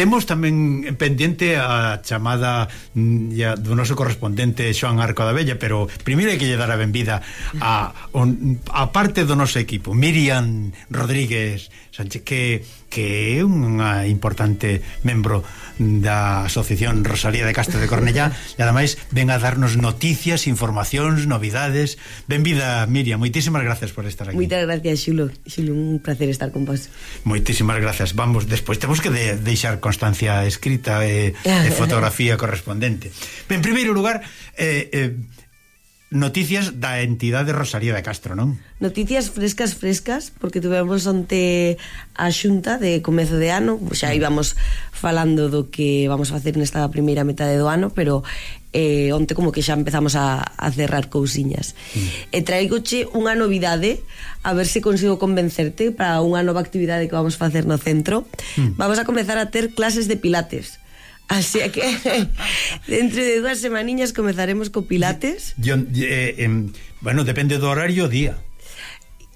Temos tamén pendiente a chamada mm, ya, do noso correspondente Xoan Arco da Bella, pero primeiro hai que lle dar a benvida a, a parte do noso equipo, Miriam Rodríguez Sánchez, que que é unha importante membro da Asociación Rosalía de Castro de Cornellá e ademais ven a darnos noticias, informacións, novidades. Benvida, Miriam, moitísimas gracias por estar aquí. Moitas gracias, Xulo. Xulo, un placer estar con vos. Moitísimas gracias. Vamos, despois temos que de, deixar constancia escrita e, e fotografía correspondente. Ben, en primeiro lugar, eh, eh, Noticias da entidade Rosalía de Castro, non? Noticias frescas, frescas, porque tivemos onte a xunta de comezo de ano, xa mm. íbamos falando do que vamos a facer nesta primeira metade do ano, pero eh, onte como que xa empezamos a, a cerrar cousiñas. Mm. E traigoche unha novidade, a ver se consigo convencerte para unha nova actividade que vamos facer no centro. Mm. Vamos a comezar a ter clases de pilates Así que dentro de dúas semaniñas comezaremos co pilates. Yo, eh, eh, bueno, depende do horario día.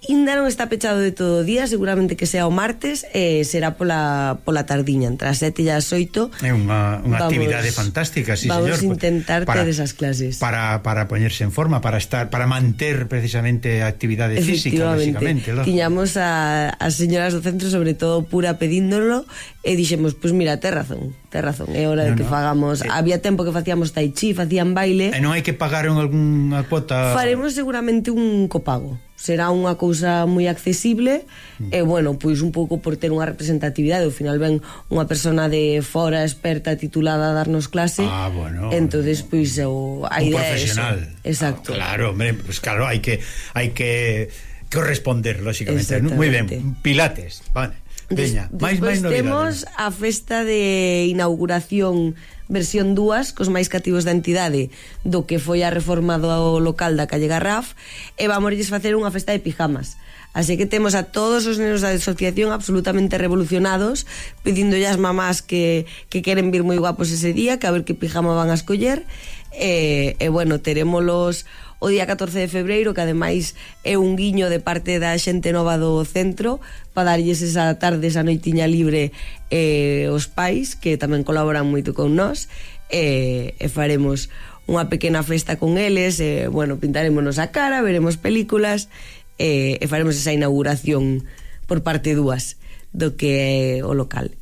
Inda non está pechado de todo o día, seguramente que sea o martes, e eh, será pola, pola tardiña, entre as sete e as oito. É unha, unha vamos, actividade fantástica, sí, vamos señor. Vamos intentar para, ter esas clases. Para, para poñerse en forma, para estar para manter precisamente a actividade física, basicamente. Lógico. Tiñamos a, as señoras do centro, sobre todo pura, pedíndolo, e dixemos, pois pues mira, ter razón, ter razón, é hora no, de que no. fagamos. Eh, Había tempo que facíamos tai chi, facían baile. E non hai que pagar algunha cuota... Faremos seguramente un copago será unha cousa moi accesible mm. e bueno, pois un pouco por ter unha representatividade, ao final ven unha persona de fora experta titulada a darnos clase. Ah, bueno. Entonces pois o a idea profesional. Eso. Exacto. Ah, claro, hombre, pues claro, hai que hai que corresponder lógicamente. Moi ben, Pilates, vale. Veña, máis máis novidades. Temos a festa de inauguración versión 2 cos máis cativos da entidade do que foi a reforma do local da calle Garraf e vamos facer unha festa de pijamas. Así que temos a todos os nenos da asociación absolutamente revolucionados pedindo as mamás que, que queren vir moi guapos ese día que a ver que pijama van a escoller e, e bueno, terémolos o día 14 de febreiro que ademais é un guiño de parte da xente nova do centro para darlles esa tarde, esa noitiña libre eh, os pais que tamén colaboran moito con nós e, eh, e faremos unha pequena festa con eles e, eh, bueno, pintarémonos a cara, veremos películas e, e faremos esa inauguración por parte dúas do que é o local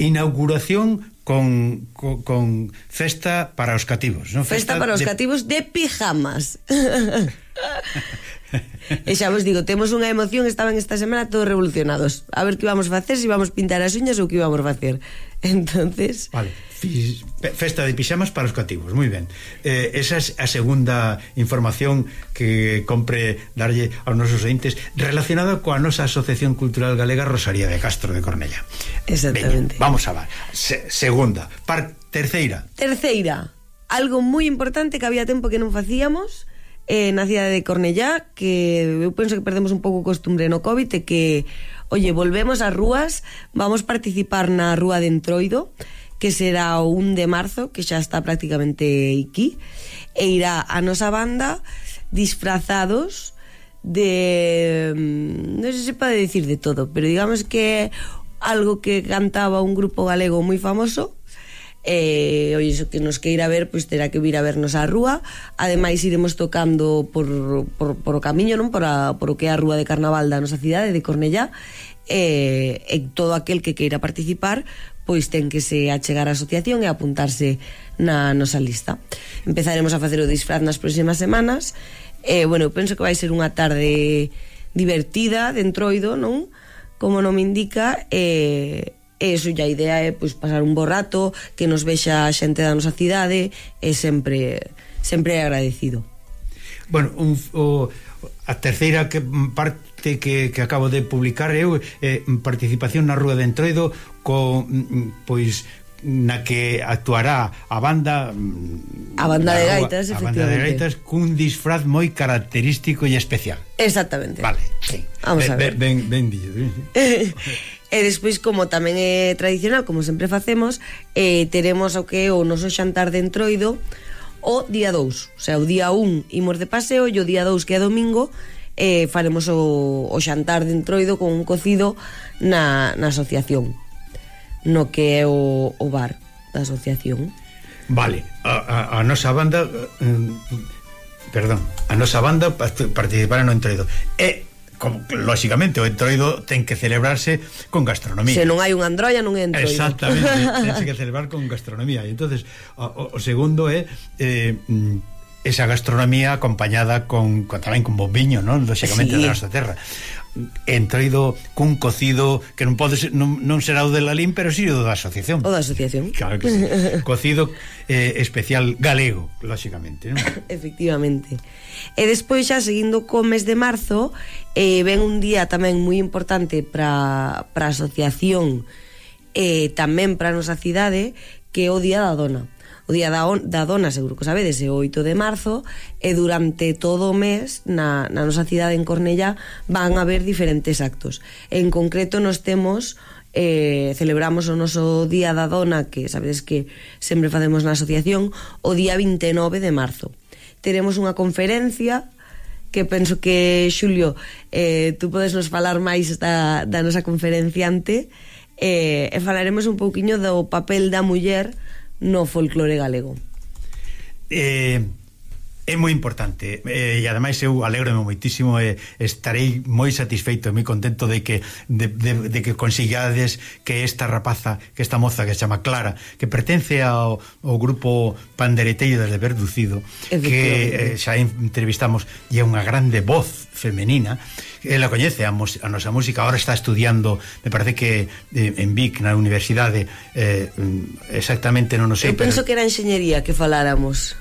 inauguración con, con, con festa para os cativos, non? Festa, festa para os de... cativos de pijamas. e xa vos digo, temos unha emoción, estaban esta semana todos revolucionados. A ver que íbamos facer, se si vamos pintar as uñas ou que íbamos facer. Entonces... Vale, festa de pixamas para os cativos, moi ben. Eh, esa é a segunda información que compre darlle aos nosos ointes relacionada coa nosa Asociación Cultural Galega Rosaría de Castro de Cornella. Exactamente. Veña, vamos a ver. Se, segunda. Par, terceira. Terceira. Algo moi importante que había tempo que non facíamos eh, na cidade de Cornellá que eu penso que perdemos un pouco costumbre no COVID e que, oye, volvemos ás rúas vamos participar na Rúa de Entroido que será o 1 de marzo que xa está prácticamente aquí e irá a nosa banda disfrazados de... Mm, non sei se pode dicir de todo pero digamos que algo que cantaba un grupo galego moi famoso Eh, e oi, iso que nos queira ver pois terá que vir a vernos á rúa. Ademais iremos tocando por, por, por o camiño non? Por, a, por o que é a rúa de carnaval da nosa cidade de Cornellá. E, e todo aquel que queira participar pois ten que se achegar á asociación e apuntarse na nosa lista. Empezaremos a facer o disfraz nas próximas semanas. E bueno, penso que vai ser unha tarde divertida de entroido, non? como non me indica e e eso a idea é pois, pasar un bo rato que nos vexa a xente da nosa cidade e sempre sempre agradecido Bueno, un, o, a terceira que mm, parte que, que acabo de publicar eu eh, participación na Rúa de Entroido co, mm, pois na que actuará a banda a banda de gaitas, a, a banda de gaitas cun disfraz moi característico e especial. Exactamente. Vale. Sí. Vamos ben, a ver. Ben ben, ben dillo. E despois, como tamén é tradicional, como sempre facemos, eh, teremos o que é o noso xantar de entroido o día 2. O sea, o día 1 imos de paseo e o día 2, que é domingo, eh, faremos o, o xantar de entroido con un cocido na, na asociación, no que é o, o bar da asociación. Vale, a, a, a nosa banda... Eh, mm, perdón, a nosa banda participará no entroido. E como, lóxicamente o entroido ten que celebrarse con gastronomía. Se non hai un androia non é entroido. Exactamente, ten que celebrar con gastronomía. E entonces o, o segundo é eh, esa gastronomía acompañada con, con tamén con bombiño, non? Lógicamente sí. da nosa terra entroido cun cocido que non pode ser, non, non será o de Lalín, pero si sí o da asociación. O da asociación. Claro que sí. cocido eh, especial galego, lógicamente, non? Efectivamente. E despois xa seguindo co mes de marzo, eh, ven un día tamén moi importante para para a asociación e eh, tamén para a nosa cidade, que é o Día da Dona o Día da, on, da Dona, seguro que sabedes, é o 8 de marzo, e durante todo o mes na, na nosa cidade en Cornella van a haber diferentes actos. En concreto nos temos eh, celebramos o noso Día da Dona, que sabedes que sempre facemos na asociación, o día 29 de marzo. Teremos unha conferencia que penso que, Xulio, eh, tú podes nos falar máis da, da nosa conferenciante eh, e falaremos un pouquiño do papel da muller no folclore galego. Eh, É moi importante eh, e ademais eu alegrome moitísimo e estarei moi satisfeito e moi contento de que de, de, de que consigades que esta rapaza, que esta moza que se chama Clara, que pertence ao, ao grupo Pandereteiro desde Verducido, que eh, xa entrevistamos e é unha grande voz femenina, ela coñece a, a nosa música, agora está estudiando, me parece que eh, en Vic na universidade eh, mm, exactamente non o sei. Eu penso pero... que era enxeñería que faláramos.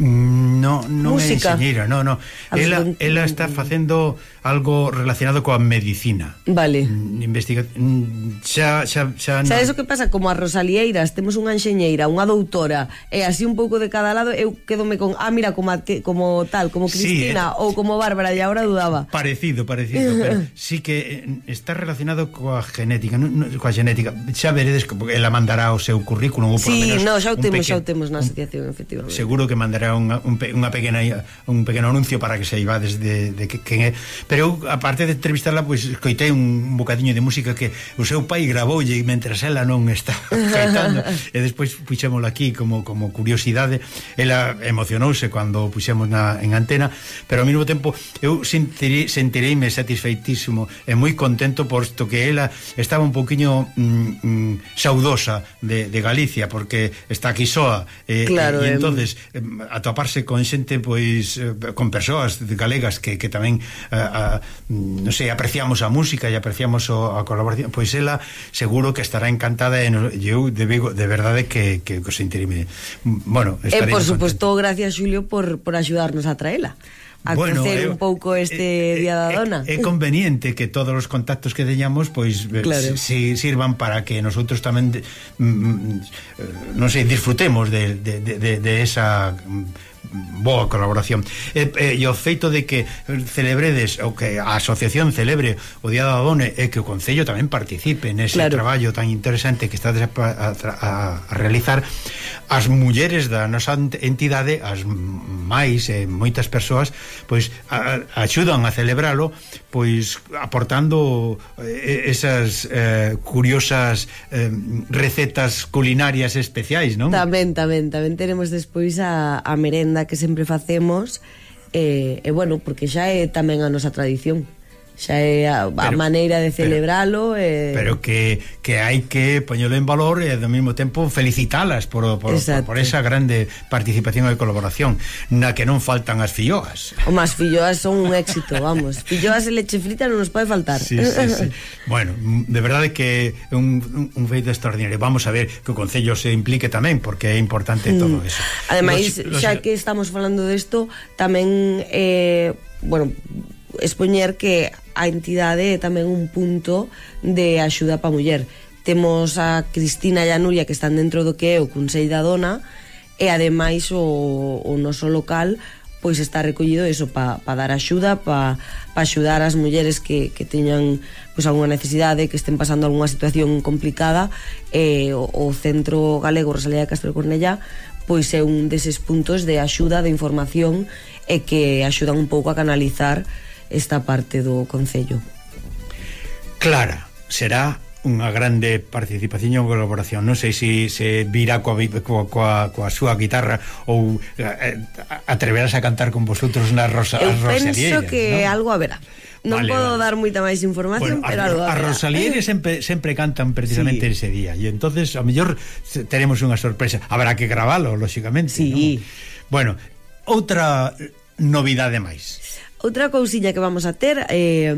No, non Música. é enxeñeira, non, non. Ela, ela está facendo algo relacionado coa medicina. Vale. Mm, investiga mm, xa xa xa Sabes no... o que pasa como a Rosalieiras, temos unha enxeñeira, unha doutora e así un pouco de cada lado, eu quedome con ah mira como como tal, como Cristina sí, eh, ou como Bárbara e agora dudaba. Parecido, parecido, pero sí que eh, está relacionado coa genética, no, no, coa genética. Xa veredes que ela mandará o seu currículum ou por sí, menos no, xa o temos, xa o temos na asociación, efectivamente. Seguro que mandará unha, un, unha pequena un pequeno anuncio para que se ibades de, de que, que pero eu, aparte de entrevistarla, pois pues, un bocadiño de música que o seu pai gravoulle mentras ela non está cantando, e despois puxémola aquí como como curiosidade. Ela emocionouse cando puxemos na en antena, pero ao mesmo tempo eu sentirei, sentireime satisfeitísimo e moi contento posto que ela estaba un poquinho mm, mm, saudosa de, de Galicia porque está aquí soa e, claro, e, e entonces eh, atoparse con xente pois eh, con persoas galegas que, que tamén a, a, mm, non sei, apreciamos a música e apreciamos o, a colaboración, pois ela seguro que estará encantada e eu de, Vigo, de verdade que, que, que sentirime bueno, E por suposto, gracias Xulio por, por axudarnos a traela a bueno, crecer eh, un pouco este eh, Día da Dona. É, é conveniente que todos os contactos que teñamos pois eh, claro. si, sirvan para que nosotros tamén mm, mm eh, non sei, disfrutemos de, de, de, de esa mm, boa colaboración e, e, e o feito de que celebredes o que a asociación celebre o Día da Done e que o Concello tamén participe nese claro. traballo tan interesante que estades a, a, a, a realizar as mulleres da nosa entidade as máis e moitas persoas pois a, axudan a celebralo pois aportando eh, esas eh, curiosas eh, recetas culinarias especiais non? Tamén, tamén, tamén tenemos despois a, a merenda quenda que sempre facemos e, e bueno, porque xa é tamén a nosa tradición xa é a, pero, a maneira de celebralo pero, eh... pero que, que hai que poñelo en valor e ao mesmo tempo felicitalas por, por, por, por esa grande participación e colaboración na que non faltan as filloas. O as filloas son un éxito, vamos. Filloas e leche frita non nos pode faltar. Sí, sí, sí. bueno, de verdade que é un, un, un feito extraordinario. Vamos a ver que o Concello se implique tamén porque é importante mm. todo eso. Ademais, los, los... xa que estamos falando disto tamén eh, bueno expoñer que a entidade é tamén un punto de axuda pa muller. Temos a Cristina e a Nuria que están dentro do que é o Consello da Dona e ademais o, o noso local pois está recollido eso para pa dar axuda, para pa axudar as mulleres que, que teñan pois algunha necesidade, que estén pasando algunha situación complicada, e, o, o Centro Galego Rosalía de Castro Cornellá pois é un deses puntos de axuda, de información e que axudan un pouco a canalizar esta parte do Concello? Clara, será unha grande participación e colaboración non sei se se virá coa, coa, coa, coa súa guitarra ou eh, eh atreverás a cantar con vosotros nas rosa, eu penso que ¿no? algo haberá non vale, podo vale. dar moita máis información, bueno, pero a, algo haberá. A Rosalieres sempre, sempre cantan precisamente sí. ese día, e entonces a mellor teremos unha sorpresa. Habrá que gravalo, lóxicamente, sí. ¿no? Bueno, outra novidade máis. Outra cousiña que vamos a ter eh,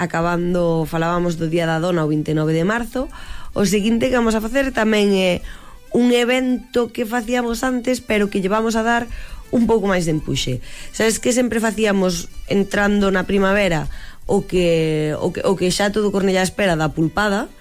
Acabando, falábamos do Día da Dona o 29 de marzo O seguinte que vamos a facer tamén é Un evento que facíamos antes Pero que llevamos a dar un pouco máis de empuxe Sabes que sempre facíamos entrando na primavera O que, o que, o que xa todo Cornellá espera da pulpada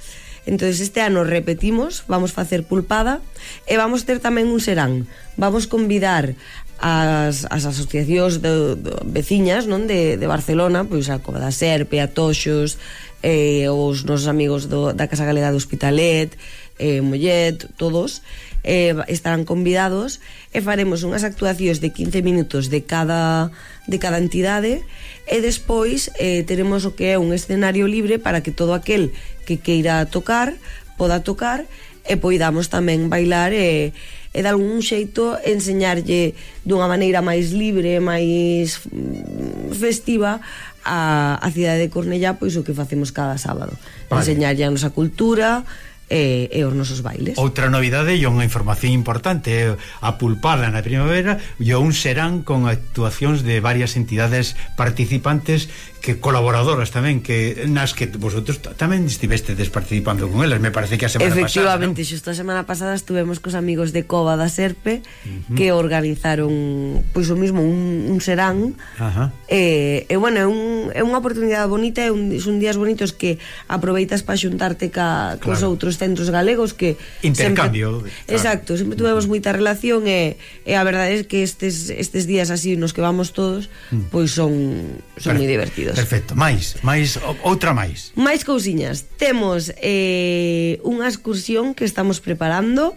entonces este ano repetimos, vamos facer pulpada e vamos ter tamén un serán. Vamos convidar as, as asociacións de, de, veciñas non de, de Barcelona, pois a Cova da Serpe, a Toxos, eh, os nosos amigos do, da Casa Galega do Hospitalet, eh, Mollet, todos, eh, estarán convidados e faremos unhas actuacións de 15 minutos de cada, de cada entidade e despois eh, teremos o que é un escenario libre para que todo aquel que queira tocar poda tocar e poidamos tamén bailar e, e de algún xeito enseñarlle dunha maneira máis libre, máis mm, festiva a, a cidade de Cornellá pois o que facemos cada sábado vale. enseñarlle a nosa cultura e, e os nosos bailes. Outra novidade e unha información importante a pulpada na primavera e un serán con actuacións de varias entidades participantes que colaboradoras tamén que nas que vosotros tamén estivestedes participando con elas, me parece que a semana Efectivamente, pasada. Efectivamente, xusto a semana pasada estuvemos cos amigos de Cova da Serpe uh -huh. que organizaron pois o mismo un, un serán. Uh -huh. E, e bueno, é un, é unha oportunidade bonita, é un, son días bonitos que aproveitas para xuntarte ca claro. cos outros centros galegos que intercambio. Sempre, claro. Exacto, sempre tuvemos uh -huh. moita relación e, e a verdade é que estes estes días así nos que vamos todos, mm. pois son son moi divertidos contidos. Perfecto, máis, máis outra máis. Máis cousiñas. Temos eh, unha excursión que estamos preparando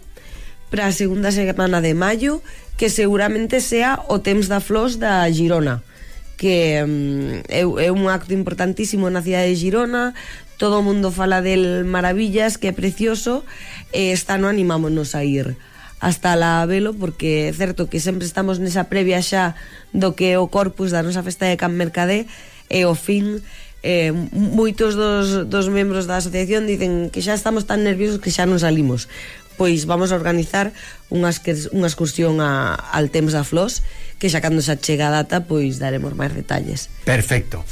para a segunda semana de maio que seguramente sea o Temps da Flos da Girona que mm, é, é un acto importantísimo na cidade de Girona todo o mundo fala del maravillas que é precioso e esta no animámonos a ir hasta la velo porque é certo que sempre estamos nesa previa xa do que o corpus da nosa festa de Can Mercadé e o fin eh, moitos dos, dos membros da asociación dicen que xa estamos tan nerviosos que xa non salimos. Pois vamos a organizar unhas unha excursión a, al Temps da Flos que xa cando xa chega a data pois daremos máis detalles. Perfecto.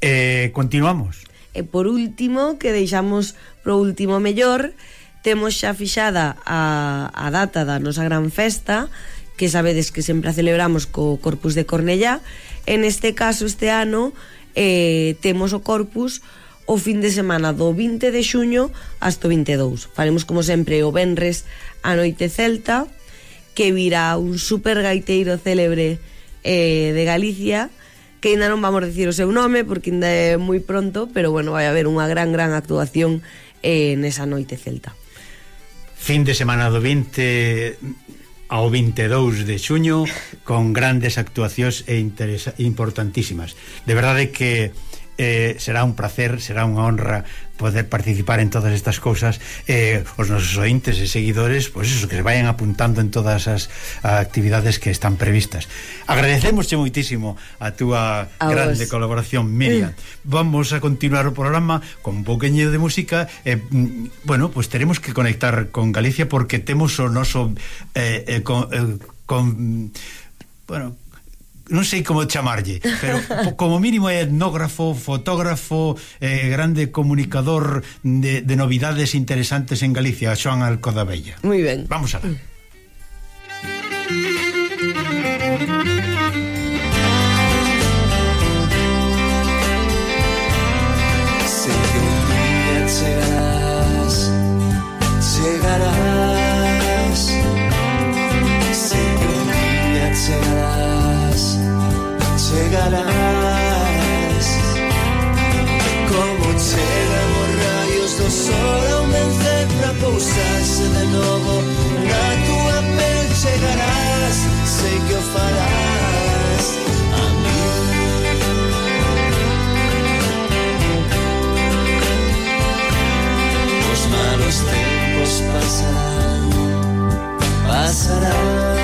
Eh, Continuamos. E por último, que deixamos pro último mellor temos xa fixada a, a data da nosa gran festa que sabedes que sempre a celebramos co Corpus de Cornellá. En este caso, este ano, eh, temos o Corpus o fin de semana do 20 de xuño hasta o 22. Faremos, como sempre, o Benres a Noite Celta, que virá un super gaiteiro célebre eh, de Galicia, que ainda non vamos dicir o seu nome, porque ainda é moi pronto, pero, bueno, vai haber unha gran, gran actuación eh, nesa Noite Celta. Fin de semana do 20 ao 22 de xuño con grandes actuacións e importantísimas. De verdade que eh, será un placer, será unha honra poder participar en todas estas cousas eh, os nosos ointes e seguidores pois pues eso, que se vayan apuntando en todas as actividades que están previstas agradecemosche moitísimo a túa a grande vos. colaboración Miriam mm. vamos a continuar o programa con un poqueño de música eh, mm, bueno, pois pues teremos que conectar con Galicia porque temos o noso eh, eh, con, eh, con bueno, non sei como chamarlle, pero como mínimo é etnógrafo, fotógrafo, eh, grande comunicador de, de novidades interesantes en Galicia, Xoan Alcodabella. Moi ben. Vamos a chegarás Como chegan os rayos do sol ao vencer para pousarse de novo Na tua pel chegarás, sei que o farás A mí Os malos tempos pasan, pasarán.